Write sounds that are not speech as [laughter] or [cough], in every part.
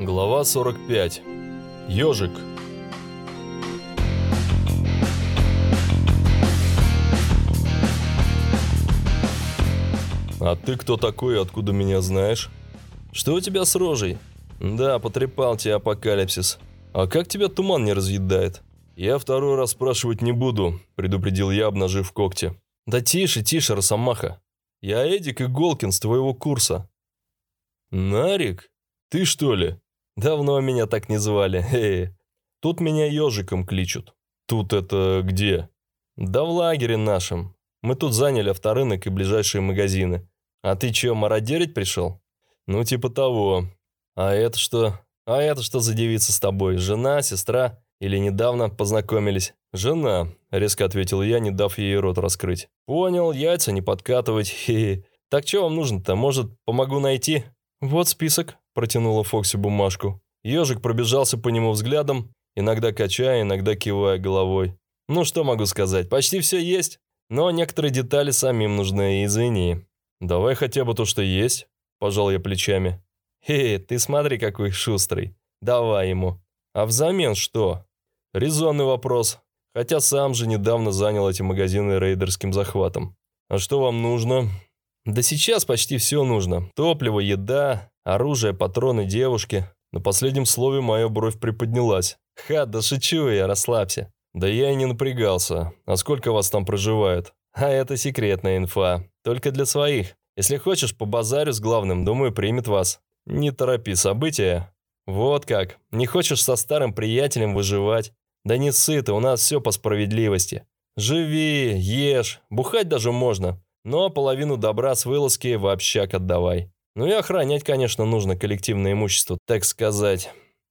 Глава 45. Ёжик. «А ты кто такой откуда меня знаешь?» «Что у тебя с рожей?» «Да, потрепал тебя апокалипсис. А как тебя туман не разъедает?» «Я второй раз спрашивать не буду», – предупредил я, обнажив когти. «Да тише, тише, Росомаха. Я Эдик Иголкин с твоего курса». «Нарик? Ты что ли?» «Давно меня так не звали. [laughs] Эй, тут меня ежиком кличут». «Тут это где?» «Да в лагере нашем. Мы тут заняли авторынок и ближайшие магазины. А ты чё, мародерить пришел?» «Ну, типа того. А это что? А это что за девица с тобой? Жена, сестра? Или недавно познакомились?» «Жена», – резко ответил я, не дав ей рот раскрыть. «Понял, яйца не подкатывать. [laughs] Хе -хе. Так что вам нужно-то? Может, помогу найти?» «Вот список», – протянула Фокси бумажку. Ежик пробежался по нему взглядом, иногда качая, иногда кивая головой. «Ну что могу сказать, почти все есть, но некоторые детали самим нужны, извини». «Давай хотя бы то, что есть», – пожал я плечами. «Хе, ты смотри, какой шустрый. Давай ему. А взамен что?» «Резонный вопрос. Хотя сам же недавно занял эти магазины рейдерским захватом. А что вам нужно?» «Да сейчас почти все нужно. Топливо, еда, оружие, патроны, девушки». На последнем слове моя бровь приподнялась. «Ха, да шучу я, расслабься». «Да я и не напрягался. А сколько вас там проживает?» «А это секретная инфа. Только для своих. Если хочешь, по базарю с главным, думаю, примет вас. Не торопи события. Вот как. Не хочешь со старым приятелем выживать? Да не сыто, у нас все по справедливости. Живи, ешь, бухать даже можно. Но половину добра с вылазки в общак отдавай. Ну и охранять, конечно, нужно коллективное имущество, так сказать.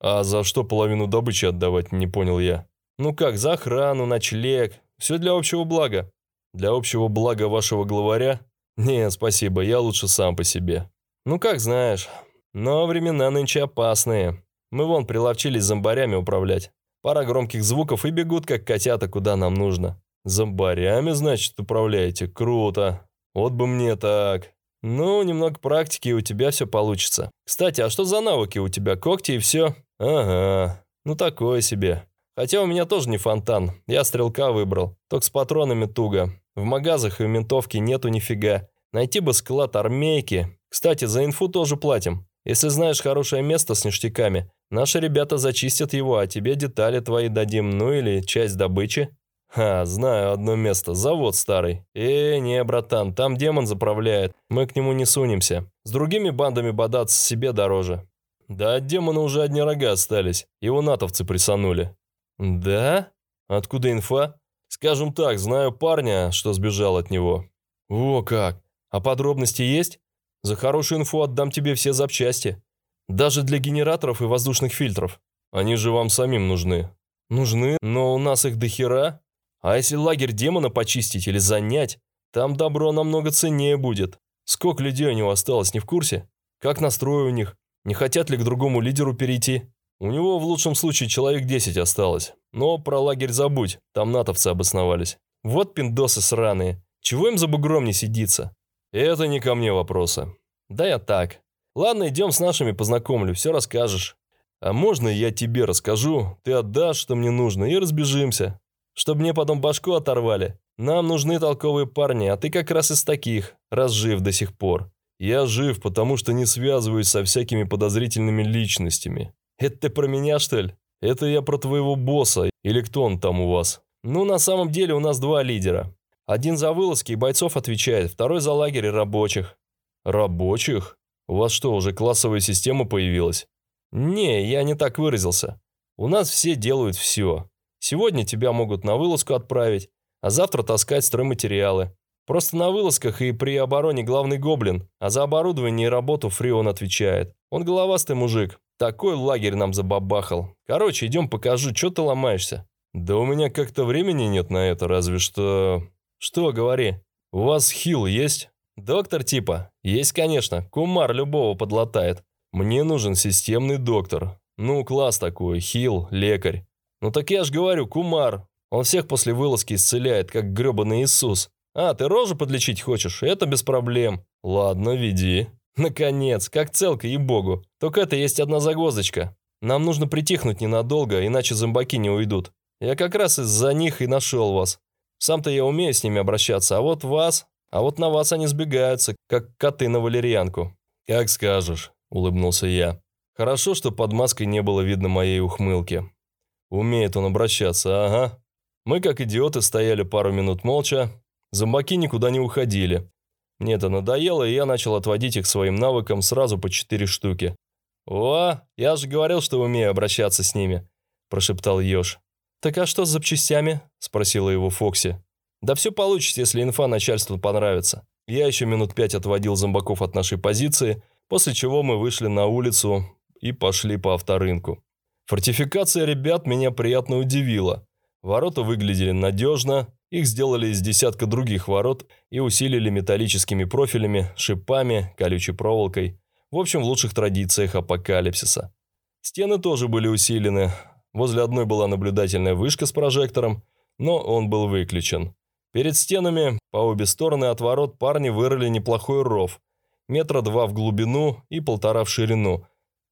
А за что половину добычи отдавать, не понял я. Ну как, за охрану, ночлег. Все для общего блага. Для общего блага вашего главаря? «Нет, спасибо, я лучше сам по себе». «Ну, как знаешь. Но времена нынче опасные. Мы вон приловчились зомбарями управлять. Пара громких звуков и бегут, как котята, куда нам нужно». «Зомбарями, значит, управляете? Круто. Вот бы мне так». «Ну, немного практики, и у тебя все получится. Кстати, а что за навыки у тебя? Когти и все?» «Ага. Ну, такое себе. Хотя у меня тоже не фонтан. Я стрелка выбрал. Только с патронами туго. В магазах и ментовке нету нифига. Найти бы склад армейки. Кстати, за инфу тоже платим. Если знаешь хорошее место с ништяками, наши ребята зачистят его, а тебе детали твои дадим, ну или часть добычи. Ха, знаю одно место, завод старый. Э, не, братан, там демон заправляет, мы к нему не сунемся. С другими бандами бодаться себе дороже. Да от демона уже одни рога остались, его натовцы присанули. Да? Откуда инфа? Скажем так, знаю парня, что сбежал от него. О как! А подробности есть? За хорошую инфу отдам тебе все запчасти. Даже для генераторов и воздушных фильтров. Они же вам самим нужны. Нужны, но у нас их дохера. А если лагерь демона почистить или занять, там добро намного ценнее будет. Сколько людей у него осталось, не в курсе? Как настрой у них? Не хотят ли к другому лидеру перейти? У него в лучшем случае человек 10 осталось. Но про лагерь забудь, там натовцы обосновались. Вот пиндосы сраные. Чего им за бугром не сидится? Это не ко мне вопросы. Да я так. Ладно, идем с нашими познакомлю, все расскажешь. А можно я тебе расскажу, ты отдашь, что мне нужно, и разбежимся. Чтобы мне потом башку оторвали. Нам нужны толковые парни, а ты как раз из таких, раз жив до сих пор. Я жив, потому что не связываюсь со всякими подозрительными личностями. «Это ты про меня, что ли? Это я про твоего босса, или кто он там у вас?» «Ну, на самом деле у нас два лидера. Один за вылазки и бойцов отвечает, второй за лагерь и рабочих». «Рабочих? У вас что, уже классовая система появилась?» «Не, я не так выразился. У нас все делают все. Сегодня тебя могут на вылазку отправить, а завтра таскать стройматериалы. Просто на вылазках и при обороне главный гоблин, а за оборудование и работу Фрион отвечает. Он головастый мужик, такой лагерь нам забабахал. Короче, идем покажу, что ты ломаешься. Да у меня как-то времени нет на это, разве что... Что, говори. У вас хил есть? Доктор типа? Есть, конечно. Кумар любого подлатает. Мне нужен системный доктор. Ну, класс такой, хил, лекарь. Ну так я ж говорю, кумар. Он всех после вылазки исцеляет, как гребаный Иисус. А, ты рожу подлечить хочешь? Это без проблем. Ладно, веди. Наконец, как целка, ей-богу. Только это есть одна загвоздочка. Нам нужно притихнуть ненадолго, иначе зомбаки не уйдут. Я как раз из-за них и нашел вас. Сам-то я умею с ними обращаться, а вот вас... А вот на вас они сбегаются, как коты на валерьянку. Как скажешь, улыбнулся я. Хорошо, что под маской не было видно моей ухмылки. Умеет он обращаться, ага. Мы, как идиоты, стояли пару минут молча. Зомбаки никуда не уходили. Мне это надоело, и я начал отводить их своим навыкам сразу по четыре штуки. «О, я же говорил, что умею обращаться с ними», – прошептал Ёж. «Так а что с запчастями?» – спросила его Фокси. «Да все получится, если инфа начальству понравится». Я еще минут пять отводил зомбаков от нашей позиции, после чего мы вышли на улицу и пошли по авторынку. Фортификация ребят меня приятно удивила. Ворота выглядели надежно, их сделали из десятка других ворот и усилили металлическими профилями, шипами, колючей проволокой. В общем, в лучших традициях апокалипсиса. Стены тоже были усилены. Возле одной была наблюдательная вышка с прожектором, но он был выключен. Перед стенами, по обе стороны от ворот, парни вырыли неплохой ров. Метра два в глубину и полтора в ширину.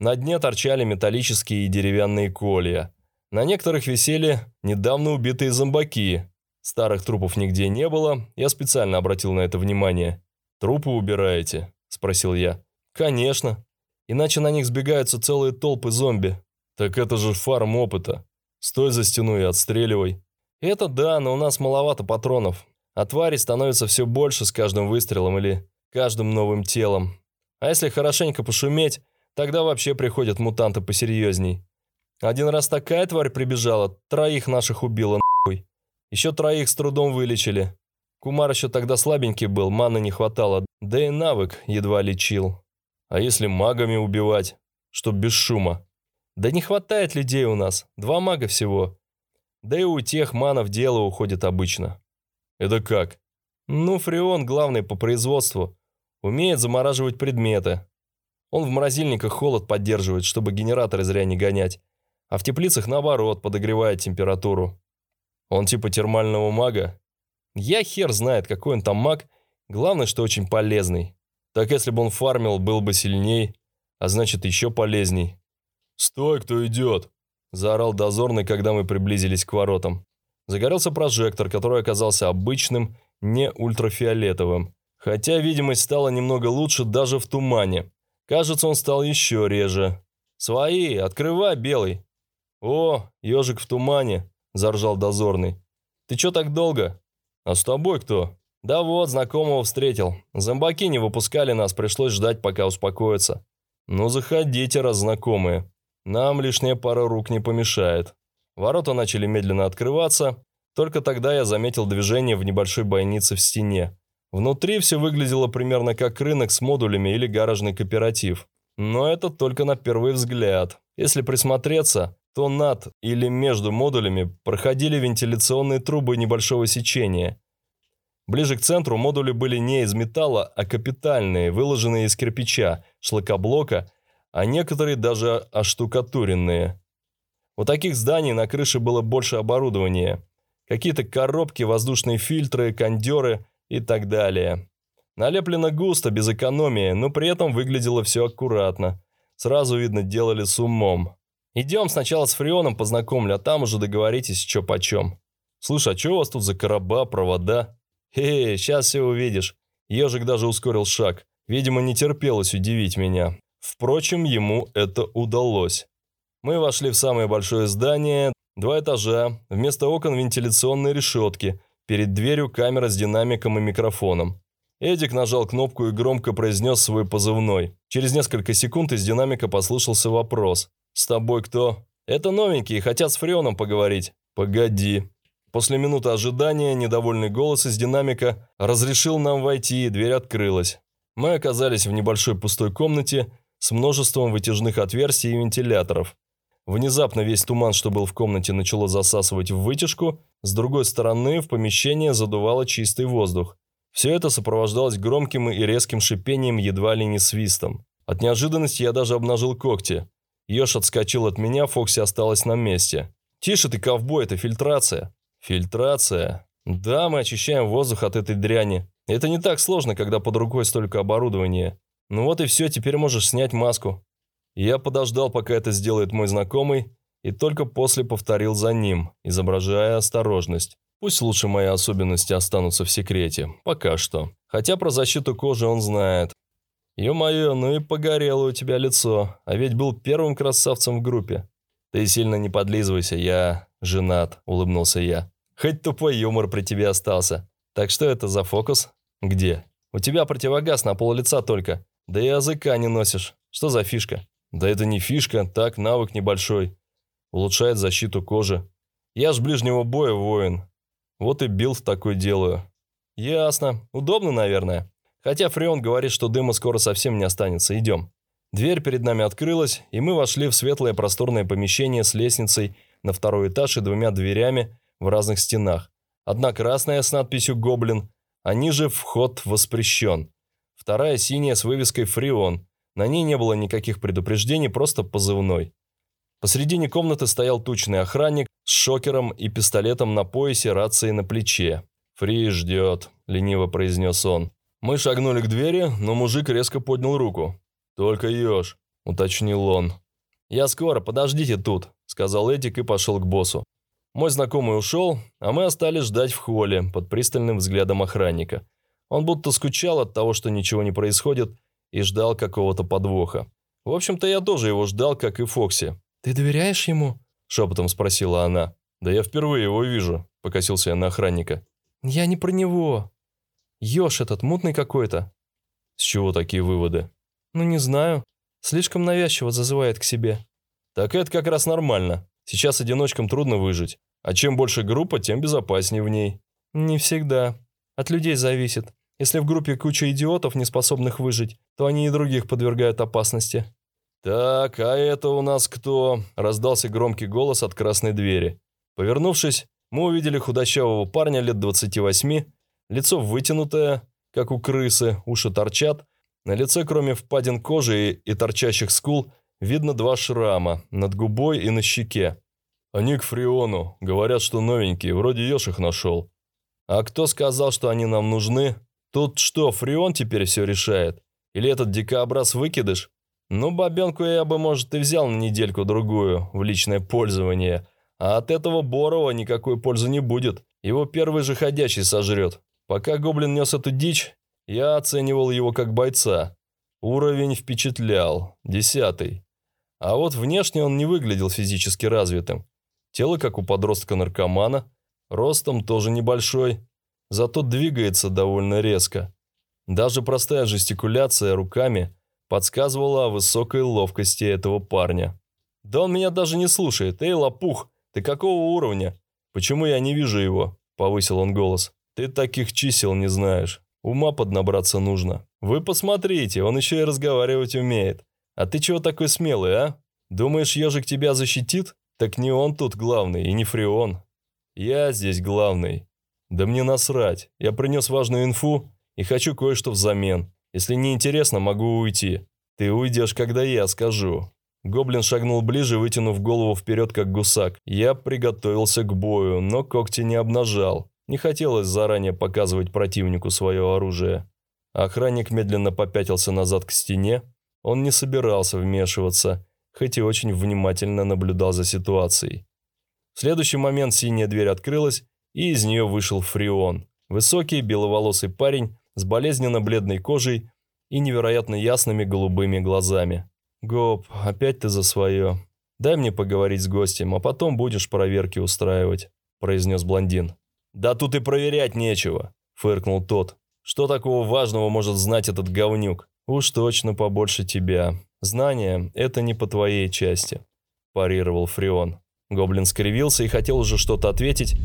На дне торчали металлические и деревянные колья. На некоторых висели недавно убитые зомбаки. Старых трупов нигде не было, я специально обратил на это внимание. «Трупы убираете?» – спросил я. «Конечно. Иначе на них сбегаются целые толпы зомби». «Так это же фарм опыта. Стой за стеной и отстреливай». «Это да, но у нас маловато патронов. А тварей становится все больше с каждым выстрелом или каждым новым телом. А если хорошенько пошуметь, тогда вообще приходят мутанты посерьезней. Один раз такая тварь прибежала, троих наших убила нахуй. Еще троих с трудом вылечили. Кумар еще тогда слабенький был, маны не хватало, да и навык едва лечил. А если магами убивать? Чтоб без шума. Да не хватает людей у нас, два мага всего. Да и у тех манов дело уходит обычно. Это как? Ну, Фреон главный по производству. Умеет замораживать предметы. Он в морозильниках холод поддерживает, чтобы генераторы зря не гонять а в теплицах, наоборот, подогревает температуру. Он типа термального мага? Я хер знает, какой он там маг, главное, что очень полезный. Так если бы он фармил, был бы сильней, а значит еще полезней. «Стой, кто идет!» – заорал дозорный, когда мы приблизились к воротам. Загорелся прожектор, который оказался обычным, не ультрафиолетовым. Хотя видимость стала немного лучше даже в тумане. Кажется, он стал еще реже. «Свои, открывай, белый!» «О, ежик в тумане!» – заржал дозорный. «Ты чё так долго?» «А с тобой кто?» «Да вот, знакомого встретил. Зомбаки не выпускали нас, пришлось ждать, пока успокоятся». «Ну, заходите, раз знакомые. Нам лишняя пара рук не помешает». Ворота начали медленно открываться. Только тогда я заметил движение в небольшой бойнице в стене. Внутри все выглядело примерно как рынок с модулями или гаражный кооператив. Но это только на первый взгляд. Если присмотреться, то над или между модулями проходили вентиляционные трубы небольшого сечения. Ближе к центру модули были не из металла, а капитальные, выложенные из кирпича, шлакоблока, а некоторые даже оштукатуренные. У таких зданий на крыше было больше оборудования. Какие-то коробки, воздушные фильтры, кондеры и так далее. Налеплено густо, без экономии, но при этом выглядело все аккуратно. Сразу видно, делали с умом. Идем сначала с Фреоном познакомлю, а там уже договоритесь, что почем. Слушай, а что у вас тут за короба, провода? Эй, сейчас все увидишь. Ежик даже ускорил шаг. Видимо, не терпелось удивить меня. Впрочем, ему это удалось. Мы вошли в самое большое здание, два этажа, вместо окон вентиляционные решетки, перед дверью камера с динамиком и микрофоном. Эдик нажал кнопку и громко произнес свой позывной. Через несколько секунд из динамика послышался вопрос. «С тобой кто?» «Это новенькие, хотят с Фреоном поговорить». «Погоди». После минуты ожидания недовольный голос из динамика разрешил нам войти, и дверь открылась. Мы оказались в небольшой пустой комнате с множеством вытяжных отверстий и вентиляторов. Внезапно весь туман, что был в комнате, начало засасывать в вытяжку, с другой стороны в помещение задувало чистый воздух. Все это сопровождалось громким и резким шипением, едва ли не свистом. От неожиданности я даже обнажил когти. Ёж отскочил от меня, Фокси осталась на месте. «Тише ты, ковбой, это фильтрация». «Фильтрация?» «Да, мы очищаем воздух от этой дряни. Это не так сложно, когда под рукой столько оборудования. Ну вот и все, теперь можешь снять маску. Я подождал, пока это сделает мой знакомый, и только после повторил за ним, изображая осторожность. Пусть лучше мои особенности останутся в секрете, пока что. Хотя про защиту кожи он знает. Ё-моё, ну и погорело у тебя лицо, а ведь был первым красавцем в группе. Ты сильно не подлизывайся, я женат, улыбнулся я. Хоть тупой юмор при тебе остался. Так что это за фокус? Где? У тебя противогаз на пол лица только. Да и языка не носишь. Что за фишка? Да это не фишка, так, навык небольшой. Улучшает защиту кожи. Я ж ближнего боя воин. Вот и билд такой делаю. Ясно. Удобно, наверное. Хотя Фреон говорит, что дыма скоро совсем не останется. Идем. Дверь перед нами открылась, и мы вошли в светлое просторное помещение с лестницей на второй этаж и двумя дверями в разных стенах. Одна красная с надписью «Гоблин», а ниже «Вход воспрещен». Вторая синяя с вывеской «Фреон». На ней не было никаких предупреждений, просто позывной. Посредине комнаты стоял тучный охранник с шокером и пистолетом на поясе, рацией на плече. «Фри ждет», – лениво произнес он. Мы шагнули к двери, но мужик резко поднял руку. «Только ешь», – уточнил он. «Я скоро, подождите тут», – сказал Эдик и пошел к боссу. Мой знакомый ушел, а мы остались ждать в холле под пристальным взглядом охранника. Он будто скучал от того, что ничего не происходит, и ждал какого-то подвоха. В общем-то, я тоже его ждал, как и Фокси. «Ты доверяешь ему?» – шепотом спросила она. «Да я впервые его вижу», – покосился я на охранника. «Я не про него. Ёж этот, мутный какой-то». «С чего такие выводы?» «Ну, не знаю. Слишком навязчиво зазывает к себе». «Так это как раз нормально. Сейчас одиночкам трудно выжить. А чем больше группа, тем безопаснее в ней». «Не всегда. От людей зависит. Если в группе куча идиотов, не способных выжить, то они и других подвергают опасности». «Так, а это у нас кто?» – раздался громкий голос от красной двери. Повернувшись, мы увидели худощавого парня лет 28, лицо вытянутое, как у крысы, уши торчат. На лице, кроме впадин кожи и, и торчащих скул, видно два шрама над губой и на щеке. «Они к Фриону. Говорят, что новенькие. Вроде Ёж их нашел». «А кто сказал, что они нам нужны? Тут что, Фрион теперь все решает? Или этот дикообраз выкидыш?» Ну, бабенку я бы, может, и взял на недельку-другую в личное пользование, а от этого Борова никакой пользы не будет. Его первый же ходячий сожрет. Пока гоблин нес эту дичь, я оценивал его как бойца. Уровень впечатлял. Десятый. А вот внешне он не выглядел физически развитым. Тело, как у подростка-наркомана. Ростом тоже небольшой. Зато двигается довольно резко. Даже простая жестикуляция руками – подсказывала о высокой ловкости этого парня. «Да он меня даже не слушает. Эй, лопух, ты какого уровня? Почему я не вижу его?» – повысил он голос. «Ты таких чисел не знаешь. Ума поднабраться нужно. Вы посмотрите, он еще и разговаривать умеет. А ты чего такой смелый, а? Думаешь, ежик тебя защитит? Так не он тут главный, и не Фреон. Я здесь главный. Да мне насрать. Я принес важную инфу и хочу кое-что взамен. Если не интересно, могу уйти. Ты уйдешь, когда я скажу». Гоблин шагнул ближе, вытянув голову вперед, как гусак. Я приготовился к бою, но когти не обнажал. Не хотелось заранее показывать противнику свое оружие. Охранник медленно попятился назад к стене. Он не собирался вмешиваться, хоть и очень внимательно наблюдал за ситуацией. В следующий момент синяя дверь открылась, и из нее вышел Фреон. Высокий, беловолосый парень с болезненно бледной кожей и невероятно ясными голубыми глазами. «Гоп, опять ты за свое. Дай мне поговорить с гостем, а потом будешь проверки устраивать», – произнес блондин. «Да тут и проверять нечего», – фыркнул тот. «Что такого важного может знать этот говнюк? Уж точно побольше тебя. Знания – это не по твоей части», – парировал Фреон. Гоблин скривился и хотел уже что-то ответить,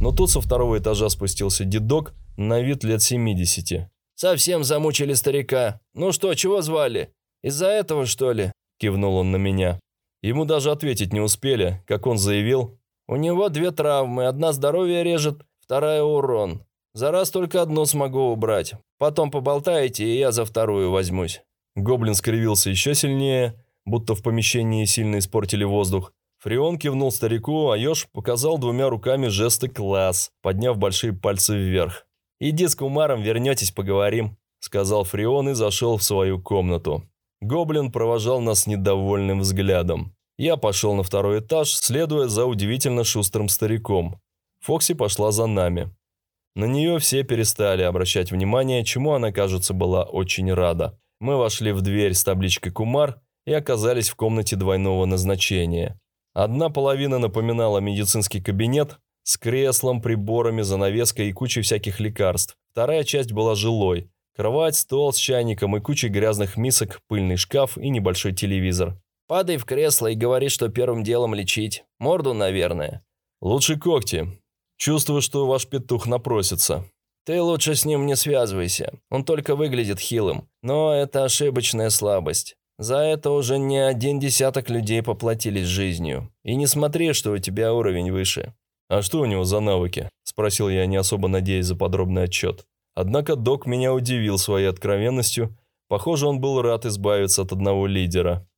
но тут со второго этажа спустился дедок – на вид лет 70. «Совсем замучили старика. Ну что, чего звали? Из-за этого, что ли?» – кивнул он на меня. Ему даже ответить не успели, как он заявил. «У него две травмы, одна здоровье режет, вторая урон. За раз только одну смогу убрать. Потом поболтаете, и я за вторую возьмусь». Гоблин скривился еще сильнее, будто в помещении сильно испортили воздух. Фреон кивнул старику, а Ёж показал двумя руками жесты «класс», подняв большие пальцы вверх. Иди с кумаром, вернетесь, поговорим». — сказал Фрион и зашел в свою комнату. Гоблин провожал нас недовольным взглядом. Я пошел на второй этаж, следуя за удивительно шустрым стариком. Фокси пошла за нами. На нее все перестали обращать внимание, чему она, кажется, была очень рада. Мы вошли в дверь с табличкой «Кумар» и оказались в комнате двойного назначения. Одна половина напоминала медицинский кабинет с креслом, приборами, занавеской и кучей всяких лекарств. Вторая часть была жилой. Кровать, стол с чайником и кучей грязных мисок, пыльный шкаф и небольшой телевизор. Падай в кресло и говори, что первым делом лечить. Морду, наверное. Лучше когти. Чувствую, что ваш петух напросится. Ты лучше с ним не связывайся. Он только выглядит хилым. Но это ошибочная слабость. За это уже не один десяток людей поплатились жизнью. И не смотри, что у тебя уровень выше. А что у него за навыки? Спросил я, не особо надеясь за подробный отчет. Однако док меня удивил своей откровенностью. Похоже, он был рад избавиться от одного лидера.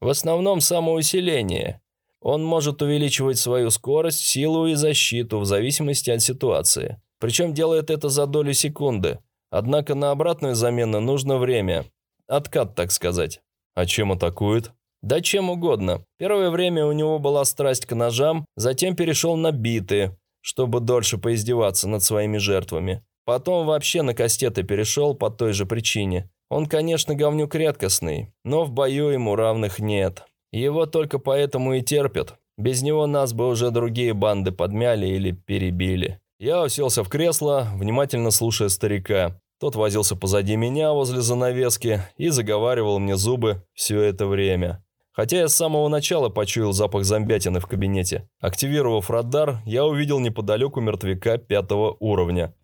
В основном самоусиление. Он может увеличивать свою скорость, силу и защиту в зависимости от ситуации. Причем делает это за долю секунды. Однако на обратную замену нужно время. Откат, так сказать. А чем атакует? Да чем угодно. Первое время у него была страсть к ножам, затем перешел на биты, чтобы дольше поиздеваться над своими жертвами. Потом вообще на кастеты перешел по той же причине. Он, конечно, говнюк редкостный, но в бою ему равных нет. Его только поэтому и терпят. Без него нас бы уже другие банды подмяли или перебили. Я уселся в кресло, внимательно слушая старика. Тот возился позади меня возле занавески и заговаривал мне зубы все это время. Хотя я с самого начала почуял запах зомбятины в кабинете. Активировав радар, я увидел неподалеку мертвяка пятого уровня.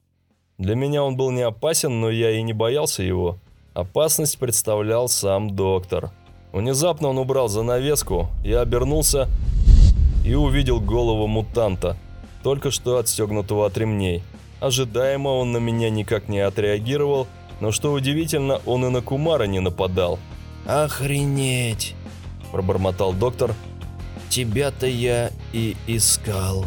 Для меня он был не опасен, но я и не боялся его. Опасность представлял сам доктор. Внезапно он убрал занавеску, я обернулся и увидел голову мутанта, только что отстегнутого от ремней. Ожидаемо он на меня никак не отреагировал, но что удивительно, он и на Кумара не нападал. «Охренеть!» – пробормотал доктор. «Тебя-то я и искал».